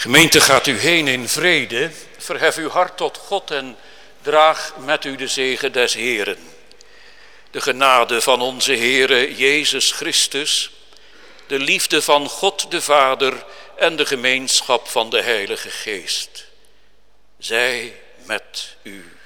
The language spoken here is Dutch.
Gemeente, gaat u heen in vrede, verhef uw hart tot God en draag met u de zegen des Heren. De genade van onze Heere Jezus Christus, de liefde van God de Vader en de gemeenschap van de Heilige Geest. Zij met u